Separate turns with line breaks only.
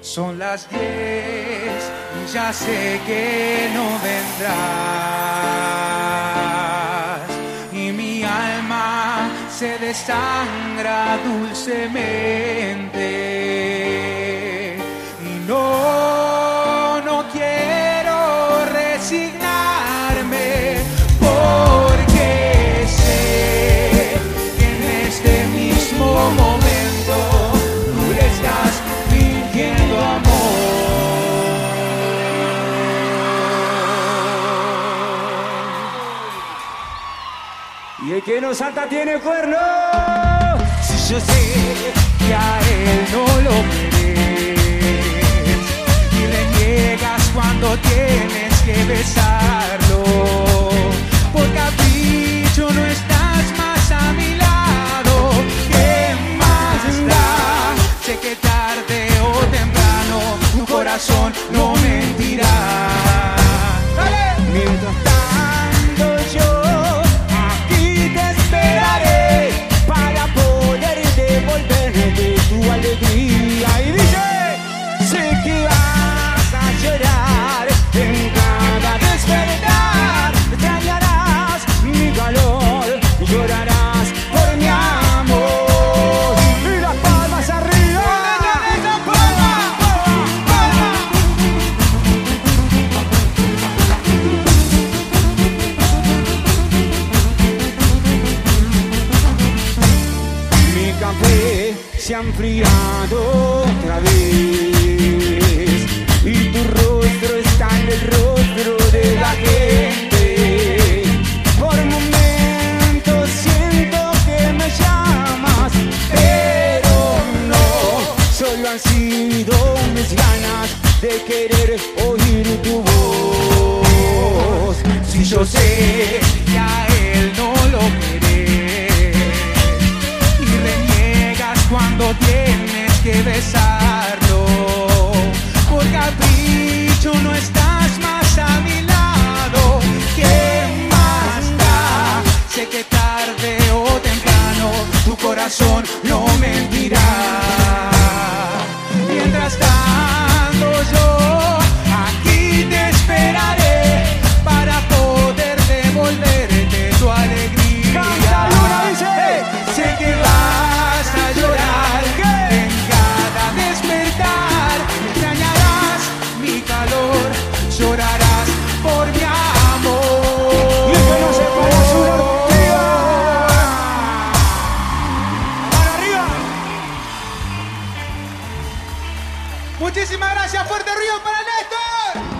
Son las diez y ya sé que no vendrás. Y mi alma se desangra dulcemente. Y no, no quiero resignarme
Y el que no salta tiene cuerno.
Si yo sé que a él no lo querés y le niegas cuando tienes que besarlo. Por capricho no estás más a mi lado. ¿Qué más da? Sé que tarde o temprano tu corazón
se ha enfriado otra vez y tu rostro está en el rostro de la gente. Por momentos siento que me llamas, pero no, solo han sido mis ganas de querer oír tu voz.
Si yo sé que tu corazón no mentirá. Muchísimas gracias, fuerte río para Néstor.